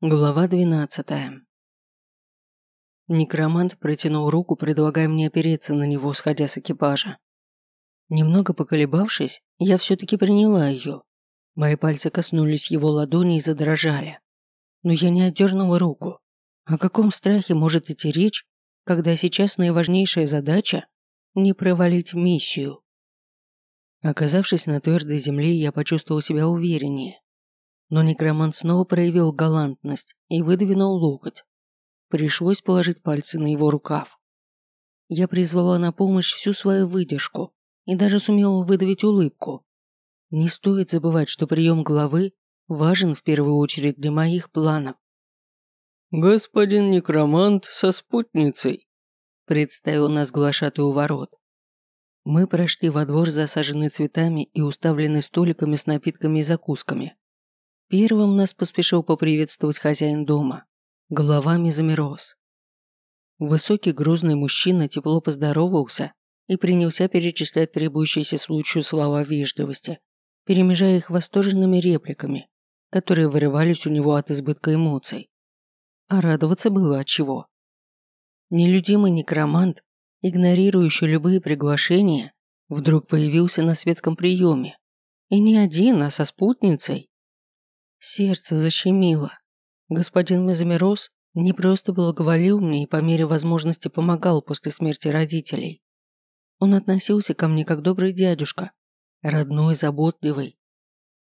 Глава двенадцатая. Некромант протянул руку, предлагая мне опереться на него, сходя с экипажа. Немного поколебавшись, я все-таки приняла ее. Мои пальцы коснулись его ладони и задрожали. Но я не отдернула руку. О каком страхе может идти речь, когда сейчас наиважнейшая задача – не провалить миссию? Оказавшись на твердой земле, я почувствовал себя увереннее. Но некромант снова проявил галантность и выдвинул локоть. Пришлось положить пальцы на его рукав. Я призвала на помощь всю свою выдержку и даже сумела выдавить улыбку. Не стоит забывать, что прием главы важен в первую очередь для моих планов. «Господин некромант со спутницей», – представил нас глашатый у ворот. Мы прошли во двор, засаженный цветами и уставленный столиками с напитками и закусками. Первым нас поспешил поприветствовать хозяин дома. Головами замерз. Высокий грузный мужчина тепло поздоровался и принялся перечислять требующиеся случаю слова вежливости, перемежая их восторженными репликами, которые вырывались у него от избытка эмоций. А радоваться было от чего. Нелюдимый некромант, игнорирующий любые приглашения, вдруг появился на светском приеме. И не один, а со спутницей. Сердце защемило. Господин Мезомирос не просто благоволил мне и по мере возможности помогал после смерти родителей. Он относился ко мне как добрый дядюшка, родной, заботливый.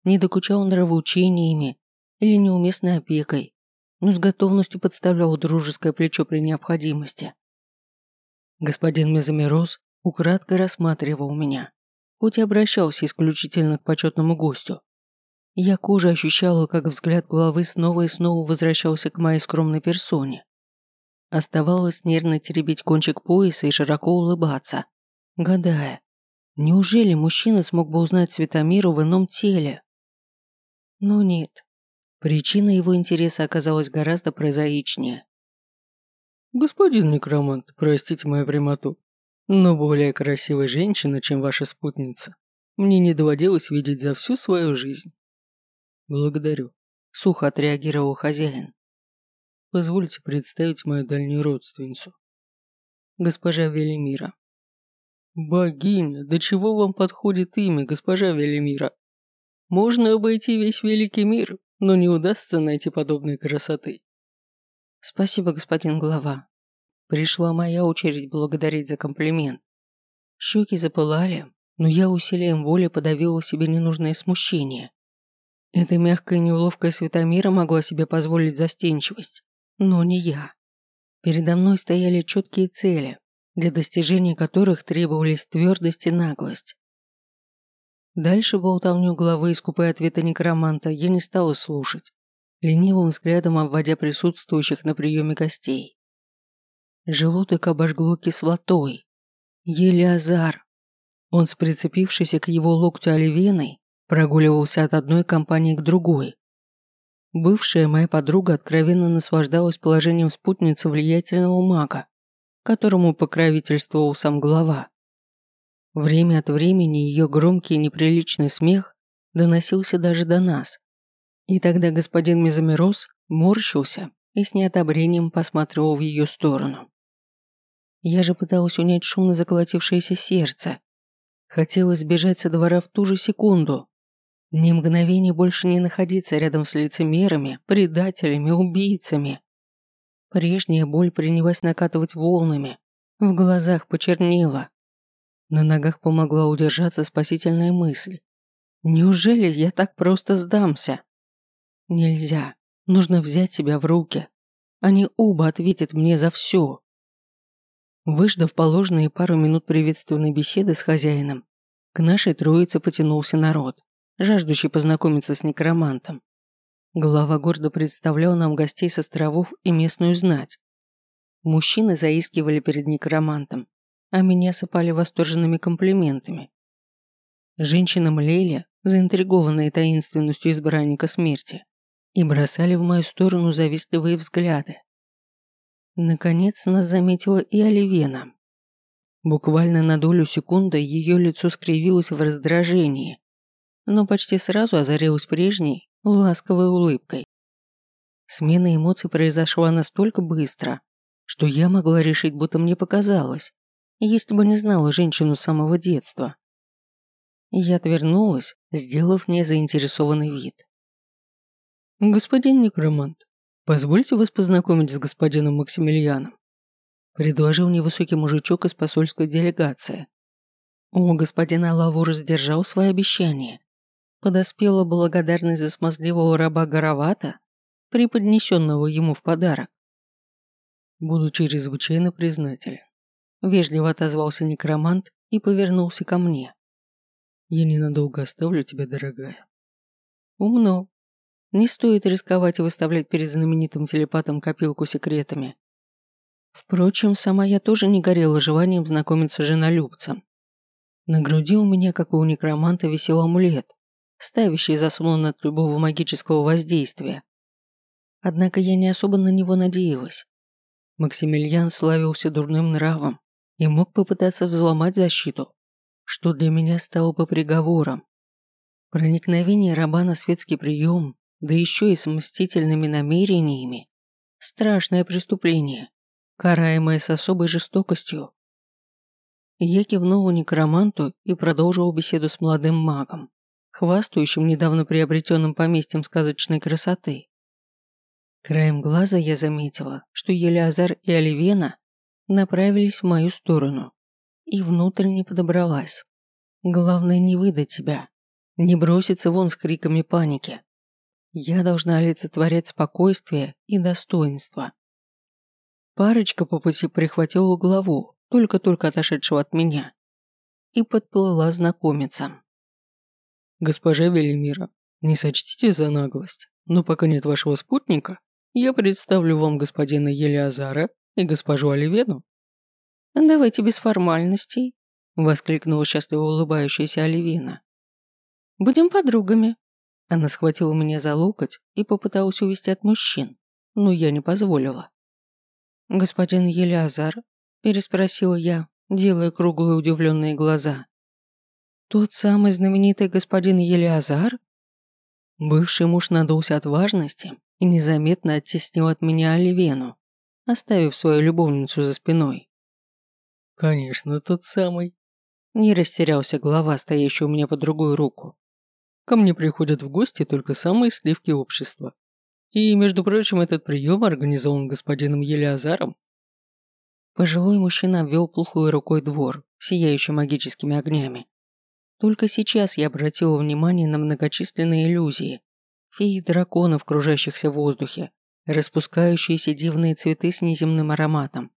Не докучал нравоучениями или неуместной опекой, но с готовностью подставлял дружеское плечо при необходимости. Господин Мезомирос украдкой рассматривал меня, хоть и обращался исключительно к почетному гостю. Я кожей ощущала, как взгляд головы снова и снова возвращался к моей скромной персоне. Оставалось нервно теребить кончик пояса и широко улыбаться, гадая, неужели мужчина смог бы узнать Светомиру в ином теле? Но нет. Причина его интереса оказалась гораздо прозаичнее. «Господин некромант, простите мою прямоту, но более красивой женщины, чем ваша спутница, мне не доводилось видеть за всю свою жизнь. «Благодарю», – сухо отреагировал хозяин. «Позвольте представить мою дальнюю родственницу. Госпожа Велимира». «Богиня, до чего вам подходит имя, госпожа Велимира? Можно обойти весь великий мир, но не удастся найти подобной красоты». «Спасибо, господин глава. Пришла моя очередь благодарить за комплимент. Щеки запылали, но я усилием воли подавила себе ненужное смущение. Эта мягкая и неловкая Светомира могла себе позволить застенчивость, но не я. Передо мной стояли четкие цели, для достижения которых требовались твердость и наглость. Дальше болтовню главы и скупые ответы некроманта я не стала слушать, ленивым взглядом обводя присутствующих на приеме гостей. Желудок обожгло кислотой. Елеазар. Он с прицепившейся к его локтю оливеной Прогуливался от одной компании к другой. Бывшая моя подруга откровенно наслаждалась положением спутницы влиятельного мага, которому покровительствовал сам глава. Время от времени ее громкий неприличный смех доносился даже до нас. И тогда господин Мезомирос морщился и с неодобрением посматривал в ее сторону. Я же пыталась унять шумно заколотившееся сердце. Хотелось сбежать со двора в ту же секунду, ни мгновения больше не находиться рядом с лицемерами, предателями, убийцами. Прежняя боль принялась накатывать волнами, в глазах почернела. На ногах помогла удержаться спасительная мысль. Неужели я так просто сдамся? Нельзя. Нужно взять себя в руки. Они оба ответят мне за все. Выждав положенные пару минут приветственной беседы с хозяином, к нашей троице потянулся народ жаждущий познакомиться с некромантом. Глава гордо представлял нам гостей с островов и местную знать. Мужчины заискивали перед некромантом, а меня сыпали восторженными комплиментами. Женщины млели, заинтригованные таинственностью избранника смерти, и бросали в мою сторону завистливые взгляды. Наконец нас заметила и Оливена. Буквально на долю секунды ее лицо скривилось в раздражении, но почти сразу озарилась прежней, ласковой улыбкой. Смена эмоций произошла настолько быстро, что я могла решить, будто мне показалось, если бы не знала женщину с самого детства. Я отвернулась, сделав незаинтересованный вид. «Господин некромант, позвольте вас познакомить с господином Максимилианом», предложил невысокий мужичок из посольской делегации. О, господина Лавур сдержал свое обещание. Подоспела благодарность за смазливого раба Горовата, преподнесенного ему в подарок. «Буду чрезвычайно признателен», – вежливо отозвался некромант и повернулся ко мне. «Я ненадолго оставлю тебя, дорогая». «Умно. Не стоит рисковать и выставлять перед знаменитым телепатом копилку секретами. Впрочем, сама я тоже не горела желанием знакомиться с женолюбцем. На груди у меня, как у некроманта, висел амулет, ставящий заслон от любого магического воздействия. Однако я не особо на него надеялась. Максимилиан славился дурным нравом и мог попытаться взломать защиту, что для меня стало бы приговором. Проникновение раба на светский прием, да еще и с мстительными намерениями – страшное преступление, караемое с особой жестокостью. Я кивнул некроманту и продолжил беседу с молодым магом, хвастающим недавно приобретенным поместьем сказочной красоты. Краем глаза я заметила, что Елеазар и Оливена направились в мою сторону и внутренне подобралась. Главное не выдать тебя, не броситься вон с криками паники. Я должна олицетворять спокойствие и достоинство. Парочка по пути прихватила главу, только-только отошедшего от меня, и подплыла знакомиться. «Госпожа Велимира, не сочтите за наглость, но пока нет вашего спутника, я представлю вам господина Елиазара и госпожу Оливену». «Давайте без формальностей», – воскликнула счастливо улыбающаяся Оливина. «Будем подругами». Она схватила меня за локоть и попыталась увести от мужчин, но я не позволила. «Господин Елиазар?» – переспросила я, делая круглые удивленные глаза. «Тот самый знаменитый господин Елиазар?» Бывший муж надулся от важности и незаметно оттеснил от меня Оливену, оставив свою любовницу за спиной. «Конечно, тот самый». Не растерялся глава, стоящий у меня по другую руку. «Ко мне приходят в гости только самые сливки общества. И, между прочим, этот прием организован господином Елиазаром». Пожилой мужчина обвел плохой рукой двор, сияющий магическими огнями. Только сейчас я обратила внимание на многочисленные иллюзии, феи драконов, кружащихся в воздухе, распускающиеся дивные цветы с неземным ароматом,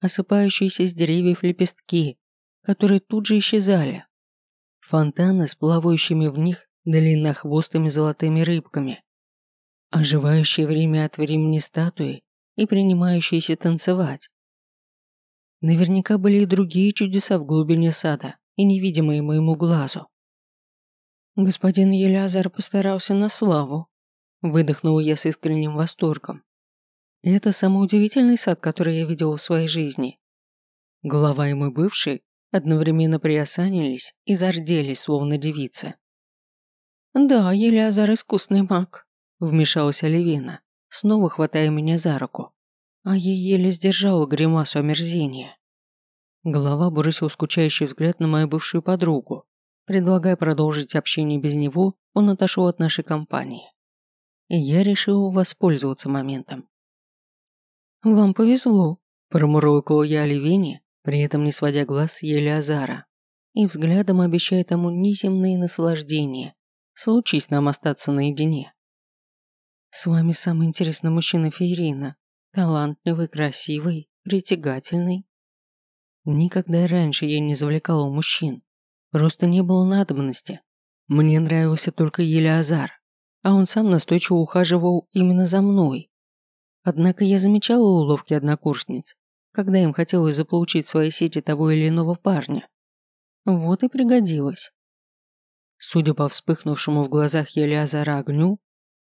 осыпающиеся с деревьев лепестки, которые тут же исчезали, фонтаны с плавающими в них длиннохвостыми золотыми рыбками, оживающие время от времени статуи и принимающиеся танцевать. Наверняка были и другие чудеса в глубине сада и невидимые моему глазу. Господин Елязар постарался на славу. Выдохнула я с искренним восторгом. это самый удивительный сад, который я видела в своей жизни. Глава и мой бывший одновременно приосанились и зарделись, словно девицы. «Да, Елязар искусный маг», – вмешалась Оливина, снова хватая меня за руку. А я еле сдержала гримасу омерзения. Голова бросил скучающий взгляд на мою бывшую подругу, Предлагая продолжить общение без него, он отошел от нашей компании. И я решил воспользоваться моментом. «Вам повезло», – промурлыкала я Оливене, при этом не сводя глаз с Елеазара, и взглядом обещая тому неземные наслаждения, случись нам остаться наедине. «С вами самый интересный мужчина Фейрина, талантливый, красивый, притягательный». Никогда раньше я не завлекала мужчин, Просто не было надобности. Мне нравился только Елеазар, а он сам настойчиво ухаживал именно за мной. Однако я замечала уловки однокурсниц, когда им хотелось заполучить в свои сети того или иного парня. Вот и пригодилось. Судя по вспыхнувшему в глазах Елеазара огню,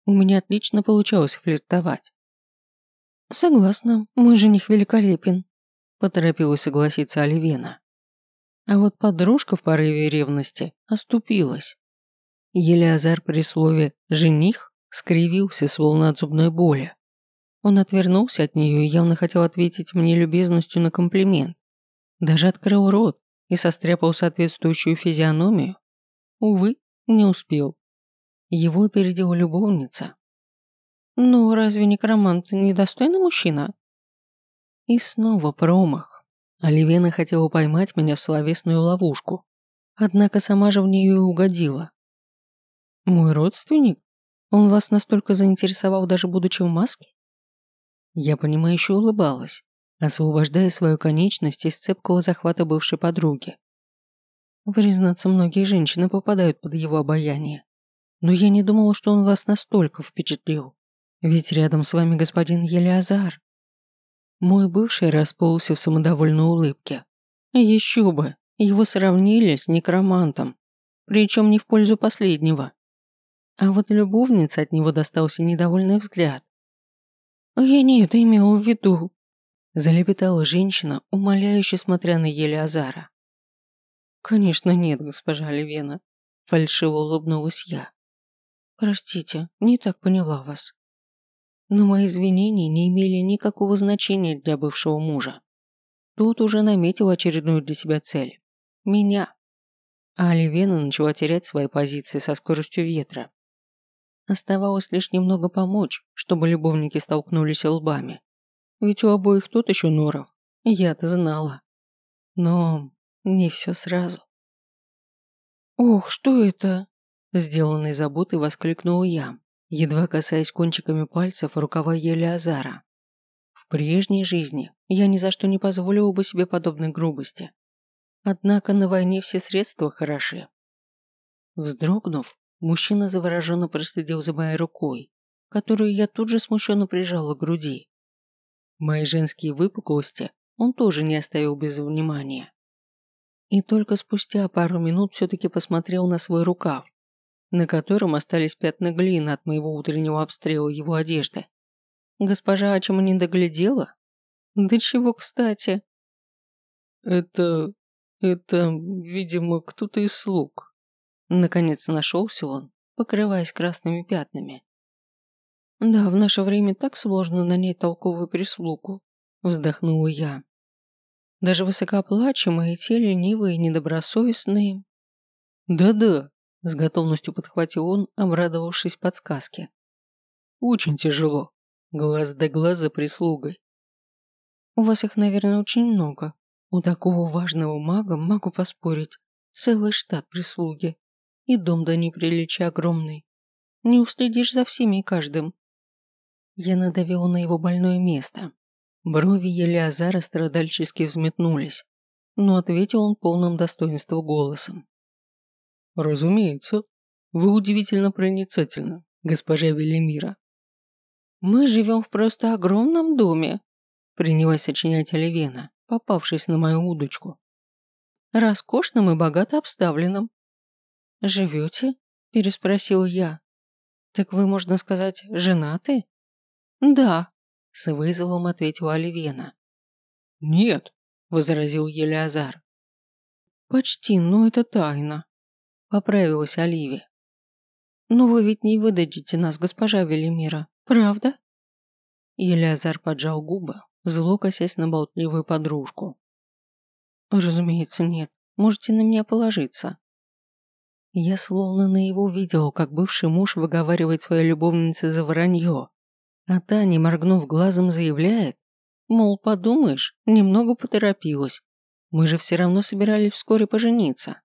у меня отлично получалось флиртовать. «Согласна, мой жених великолепен», – поторопилась согласиться Оливена. А вот подружка в порыве ревности оступилась. Елеазар при слове «жених» скривился, словно от зубной боли. Он отвернулся от нее и явно хотел ответить мне любезностью на комплимент. Даже открыл рот и состряпал соответствующую физиономию. Увы, не успел. Его опередила любовница. «Ну, разве некромант недостойный мужчина?» И снова промах. Оливена хотела поймать меня в словесную ловушку, однако сама же в нее и угодила. «Мой родственник? Он вас настолько заинтересовал, даже будучи в маске?» Я понимающе улыбалась, освобождая свою конечность из цепкого захвата бывшей подруги. Признаться, многие женщины попадают под его обаяние. Но я не думала, что он вас настолько впечатлил. Ведь рядом с вами господин Елиазар. Мой бывший расплылся в самодовольной улыбке. Еще бы, его сравнили с некромантом. Причем не в пользу последнего. А вот любовница от него достался недовольный взгляд. «Я не это имела в виду», – залепетала женщина, умоляюще смотря на Елиазара. «Конечно нет, госпожа Оливена», – фальшиво улыбнулась я. «Простите, не так поняла вас». Но мои извинения не имели никакого значения для бывшего мужа. Тот уже наметил очередную для себя цель – меня. А Оливена начала терять свои позиции со скоростью ветра. Оставалось лишь немного помочь, чтобы любовники столкнулись лбами. Ведь у обоих тут еще норов. Я-то знала. Но не все сразу. «Ох, что это?» Сделанной заботой воскликнула я, едва касаясь кончиками пальцев рукава Елиазара. В прежней жизни я ни за что не позволила бы себе подобной грубости. Однако на войне все средства хороши. Вздрогнув, Мужчина завороженно проследил за моей рукой, которую я тут же смущенно прижала к груди. Мои женские выпуклости он тоже не оставил без внимания. И только спустя пару минут все-таки посмотрел на свой рукав, на котором остались пятна глины от моего утреннего обстрела его одежды. Госпожа Ачама не доглядела? Да чего кстати? Это... это, видимо, кто-то из слуг, Наконец нашелся он, покрываясь красными пятнами. «Да, в наше время так сложно нанять толковую прислугу», – вздохнула я. «Даже высокооплачиваемые, те ленивые, недобросовестные». «Да-да», – с готовностью подхватил он, обрадовавшись подсказке. «Очень тяжело. Глаз да глаз за прислугой». «У вас их, наверное, очень много. У такого важного мага, могу поспорить, целый штат прислуги» и дом до неприличия огромный. Не уследишь за всеми и каждым. Я надавила на его больное место. Брови Елиазара страдальчески взметнулись, но ответил он полным достоинства голосом. «Разумеется. Вы удивительно проницательны, госпожа Велимира». «Мы живем в просто огромном доме», принялась сочинять Оливена, попавшись на мою удочку. «Роскошным и богато обставленным, «Живете?» – переспросил я. «Так вы, можно сказать, женаты?» «Да», – с вызовом ответила Оливена. «Нет», – возразил Елиазар. «Почти, но это тайна», – поправилась Оливия. «Но вы ведь не выдадите нас, госпожа Велимира, правда?» Елиазар поджал губы, зло косясь на болтливую подружку. «Разумеется, нет. Можете на меня положиться. Я словно на его видел, как бывший муж выговаривает своей любовнице за вранье, а та, не моргнув глазом, заявляет, мол, подумаешь, немного поторопилась, мы же все равно собирались вскоре пожениться.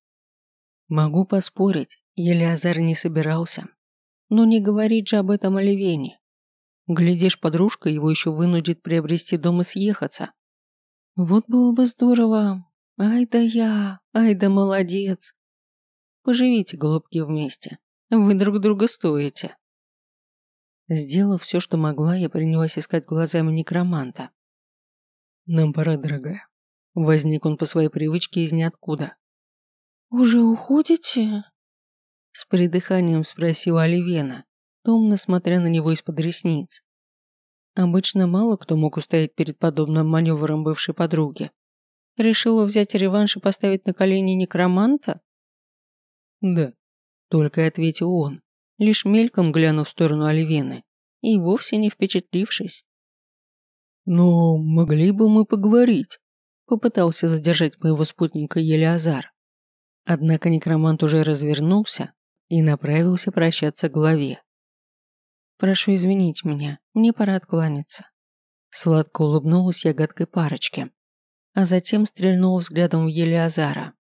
Могу поспорить, Елиазар не собирался. Но не говорить же об этом Оливене. Глядишь, подружка его еще вынудит приобрести дом и съехаться. Вот было бы здорово. Ай да я, ай да молодец. Поживите, голубки, вместе. Вы друг друга стоите. Сделав все, что могла, я принялась искать глазами некроманта. «Нам пора, дорогая». Возник он по своей привычке из ниоткуда. «Уже уходите?» С придыханием спросила Оливена, томно смотря на него из-под ресниц. Обычно мало кто мог устоять перед подобным маневром бывшей подруги. Решила взять реванш и поставить на колени некроманта? «Да», – только ответил он, лишь мельком глянув в сторону Оливены и вовсе не впечатлившись. «Но могли бы мы поговорить?» Попытался задержать моего спутника Елиазар. Однако некромант уже развернулся и направился прощаться к главе. «Прошу извинить меня, мне пора откланяться». Сладко улыбнулась я гадкой парочке, а затем стрельнула взглядом в Елиазара.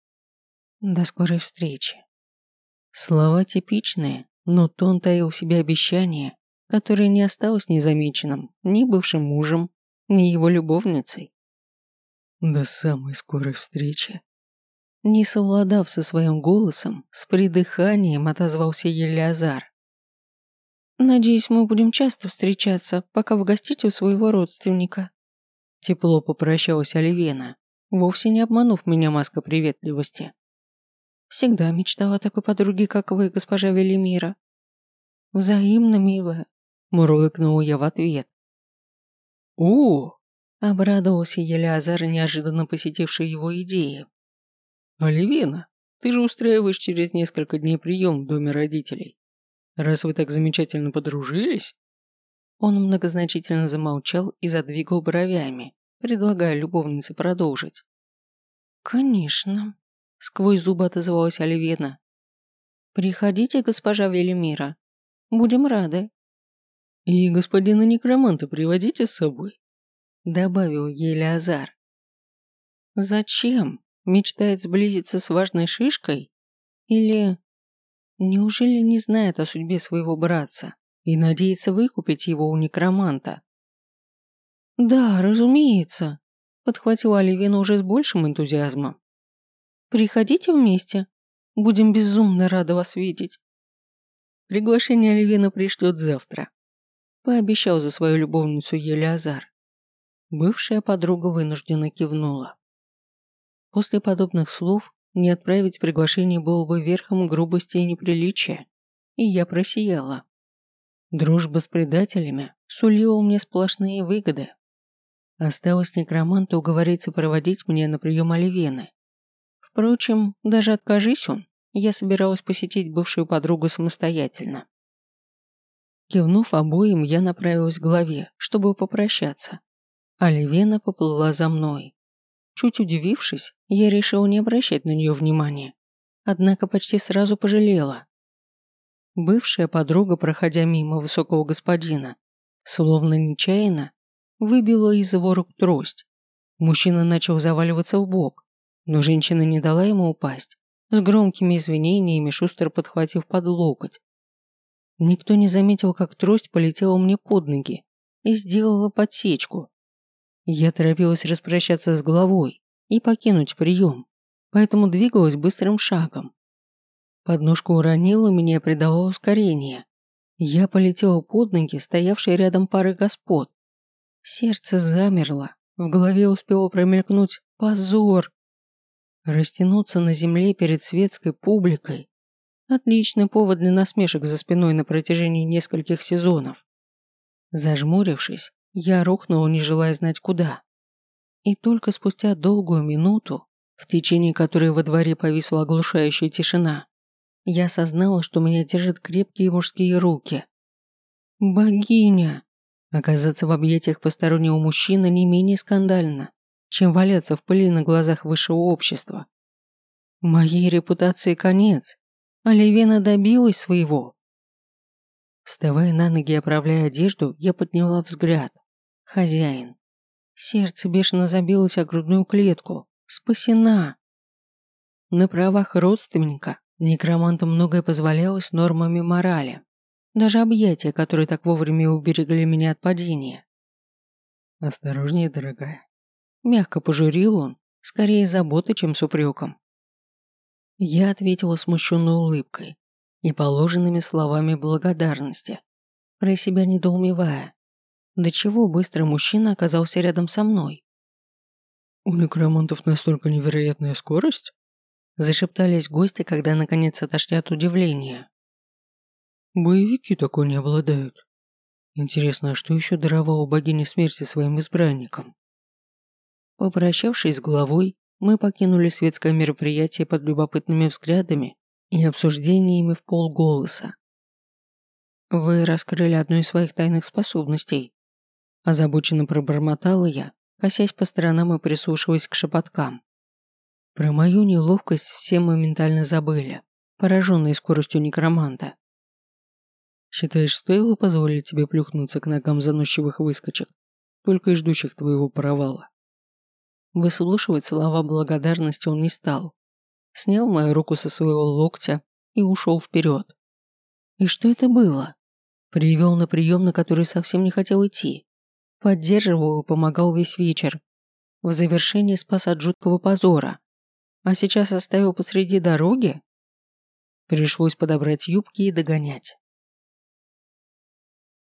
«До скорой встречи». Слова типичные, но тон таил в себе обещание, которое не осталось незамеченным ни бывшим мужем, ни его любовницей. До самой скорой встречи. Не совладав со своим голосом, с придыханием отозвался Елиазар. «Надеюсь, мы будем часто встречаться, пока вы гостите у своего родственника». Тепло попрощалась Оливена, вовсе не обманув меня маска приветливости. «Всегда мечтала о такой подруге, как вы, госпожа Велимира». «Взаимно, милая», – мурлыкнула я в ответ. «О!» – обрадовался Елиазар, неожиданно посетивший его идеи. «Оливина, ты же устраиваешь через несколько дней прием в доме родителей. Раз вы так замечательно подружились...» Он многозначительно замолчал и задвигал бровями, предлагая любовнице продолжить. «Конечно», – сквозь зубы отозвалась Оливина. «Приходите, госпожа Велимира. Будем рады». «И господина некроманта приводите с собой», – добавил Елиазар. «Зачем? Мечтает сблизиться с важной шишкой? Или неужели не знает о судьбе своего братца и надеется выкупить его у некроманта?» «Да, разумеется», – подхватила Оливина уже с большим энтузиазмом. «Приходите вместе. Будем безумно рады вас видеть». Приглашение Оливина пришлет завтра пообещал за свою любовницу Елиазар. Бывшая подруга вынужденно кивнула. После подобных слов не отправить приглашение было бы верхом грубости и неприличия, и я просияла. Дружба с предателями сулила мне сплошные выгоды. Осталось некроманту уговориться проводить меня на прием Оливены. Впрочем, даже откажись он, я собиралась посетить бывшую подругу самостоятельно. Кивнув обоим, я направилась к главе, чтобы попрощаться. А Левена поплыла за мной. Чуть удивившись, я решила не обращать на нее внимания. Однако почти сразу пожалела. Бывшая подруга, проходя мимо высокого господина, словно нечаянно, выбила из его рук трость. Мужчина начал заваливаться в бок, но женщина не дала ему упасть, с громкими извинениями шустро подхватив под локоть Никто не заметил, как трость полетела мне под ноги и сделала подсечку. Я торопилась распрощаться с головой и покинуть прием, поэтому двигалась быстрым шагом. Подножку уронила меня и придала ускорение. Я полетела под ноги, стоявшей рядом пары господ. Сердце замерло, в голове успело промелькнуть «позор». Растянуться на земле перед светской публикой Отличный повод для насмешек за спиной на протяжении нескольких сезонов. Зажмурившись, я рухнула, не желая знать куда. И только спустя долгую минуту, в течение которой во дворе повисла оглушающая тишина, я осознала, что меня держат крепкие мужские руки. Богиня! Оказаться в объятиях постороннего мужчины не менее скандально, чем валяться в пыли на глазах высшего общества. Моей репутации конец, Оливена добилась своего. Вставая на ноги и оправляя одежду, я подняла взгляд. Хозяин. Сердце бешено забилось о грудную клетку. Спасена. На правах родственника некроманту многое позволялось нормами морали. Даже объятия, которые так вовремя уберегли меня от падения. «Осторожнее, дорогая». Мягко пожурил он, скорее заботой, чем с упреком. Я ответила смущенной улыбкой и положенными словами благодарности, про себя недоумевая, до чего быстро мужчина оказался рядом со мной. «У некромантов настолько невероятная скорость?» Зашептались гости, когда наконец отошли от удивления. «Боевики такой не обладают. Интересно, а что еще даровало богине смерти своим избранникам?» Попрощавшись с головой, мы покинули светское мероприятие под любопытными взглядами и обсуждениями в полголоса. Вы раскрыли одну из своих тайных способностей. Озабоченно пробормотала я, косясь по сторонам и прислушиваясь к шепоткам. Про мою неловкость все моментально забыли, пораженные скоростью некроманта. Считаешь, стоило позволить тебе плюхнуться к ногам заносчивых выскочек, только и ждущих твоего провала? Выслушивать слова благодарности он не стал. Снял мою руку со своего локтя и ушел вперед. И что это было? Привел на прием, на который совсем не хотел идти. Поддерживал и помогал весь вечер. В завершении спас от жуткого позора. А сейчас оставил посреди дороги? Пришлось подобрать юбки и догонять.